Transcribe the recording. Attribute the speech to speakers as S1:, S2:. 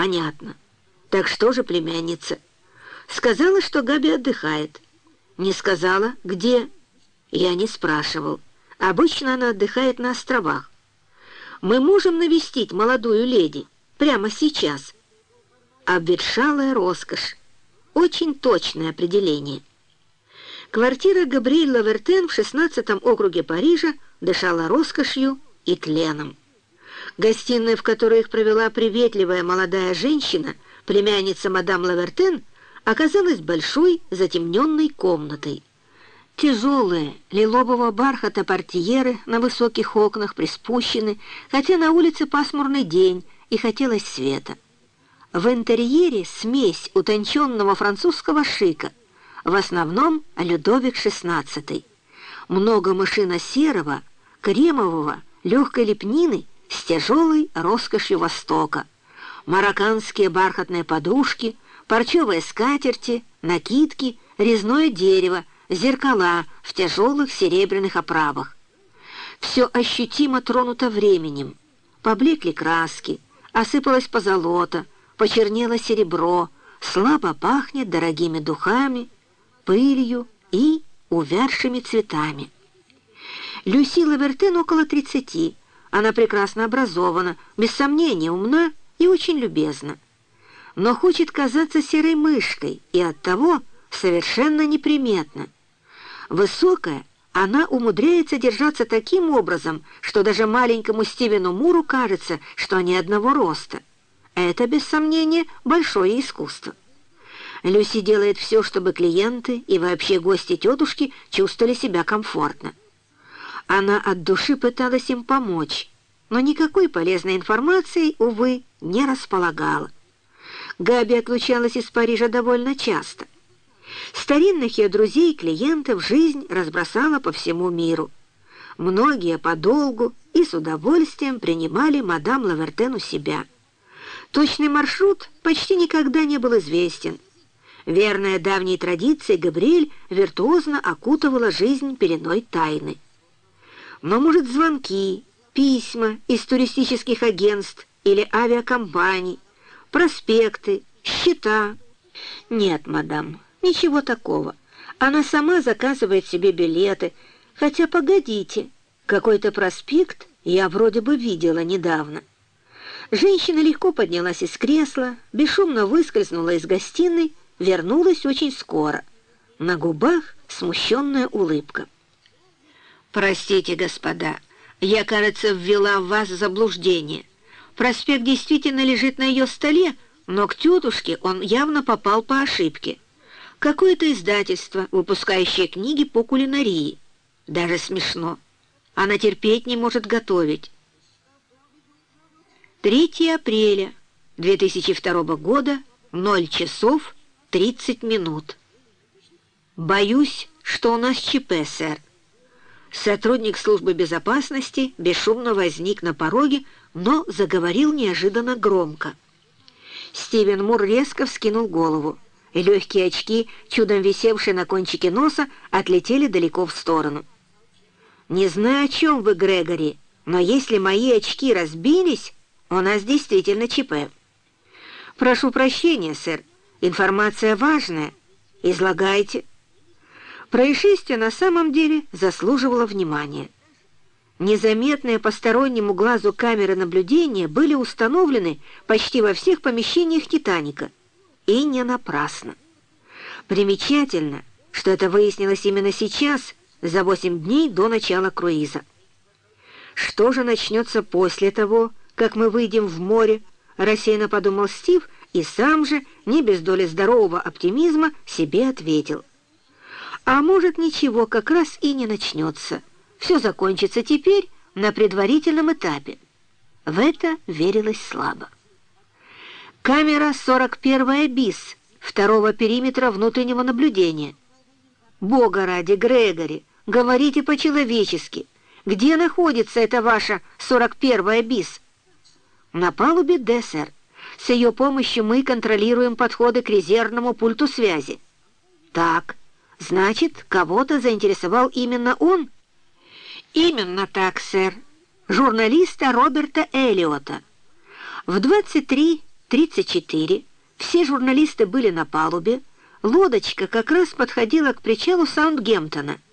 S1: Понятно. Так что же племянница? Сказала, что Габи отдыхает. Не сказала, где? Я не спрашивал. Обычно она отдыхает на островах. Мы можем навестить молодую леди прямо сейчас. Обветшалая роскошь. Очень точное определение. Квартира Габриэль Лавертен в 16 округе Парижа дышала роскошью и тленом. Гостиная, в которой их провела приветливая молодая женщина, племянница мадам Лавертен, оказалась большой затемненной комнатой. Тяжелые, лилового бархата портьеры на высоких окнах приспущены, хотя на улице пасмурный день и хотелось света. В интерьере смесь утонченного французского шика, в основном Людовик XVI. Много машина серого, кремового, легкой лепнины с тяжелой роскошью Востока. Марокканские бархатные подушки, парчевые скатерти, накидки, резное дерево, зеркала в тяжелых серебряных оправах. Все ощутимо тронуто временем. Поблекли краски, осыпалось позолота, почернело серебро, слабо пахнет дорогими духами, пылью и увядшими цветами. Люси Лавертен около тридцати. Она прекрасно образована, без сомнения умна и очень любезна. Но хочет казаться серой мышкой и оттого совершенно неприметна. Высокая, она умудряется держаться таким образом, что даже маленькому Стивену Муру кажется, что они одного роста. Это, без сомнения, большое искусство. Люси делает все, чтобы клиенты и вообще гости тетушки чувствовали себя комфортно. Она от души пыталась им помочь, но никакой полезной информацией, увы, не располагала. Габи отлучалась из Парижа довольно часто. Старинных ее друзей и клиентов жизнь разбросала по всему миру. Многие подолгу и с удовольствием принимали мадам Лавертен у себя. Точный маршрут почти никогда не был известен – Верная давней традиции, Габриэль виртуозно окутывала жизнь пеленой тайны. Но, может, звонки, письма из туристических агентств или авиакомпаний, проспекты, счета? Нет, мадам, ничего такого. Она сама заказывает себе билеты, хотя, погодите, какой-то проспект я вроде бы видела недавно. Женщина легко поднялась из кресла, бесшумно выскользнула из гостиной, вернулась очень скоро. На губах смущенная улыбка. «Простите, господа, я, кажется, ввела в вас заблуждение. Проспект действительно лежит на ее столе, но к тетушке он явно попал по ошибке. Какое-то издательство, выпускающее книги по кулинарии. Даже смешно. Она терпеть не может готовить». 3 апреля 2002 года, 0 часов 30 минут. Боюсь, что у нас ЧП, сэр. Сотрудник службы безопасности бесшумно возник на пороге, но заговорил неожиданно громко. Стивен Мур резко вскинул голову, и легкие очки, чудом висевшие на кончике носа, отлетели далеко в сторону. «Не знаю, о чем вы, Грегори, но если мои очки разбились, у нас действительно ЧП». «Прошу прощения, сэр, Информация важная. Излагайте. Происшествие на самом деле заслуживало внимания. Незаметные постороннему глазу камеры наблюдения были установлены почти во всех помещениях «Титаника». И не напрасно. Примечательно, что это выяснилось именно сейчас, за 8 дней до начала круиза. Что же начнется после того, как мы выйдем в море, рассеянно подумал Стив, и сам же, не без доли здорового оптимизма, себе ответил. А может, ничего как раз и не начнется. Все закончится теперь на предварительном этапе. В это верилось слабо. Камера 41 БИС, второго периметра внутреннего наблюдения. Бога ради, Грегори, говорите по-человечески. Где находится эта ваша 41 БИС? На палубе ДСР. С ее помощью мы контролируем подходы к резервному пульту связи. Так, значит, кого-то заинтересовал именно он? Именно так, сэр. Журналиста Роберта Эллиота. В 23 34 все журналисты были на палубе, лодочка как раз подходила к причалу Саундгемптона —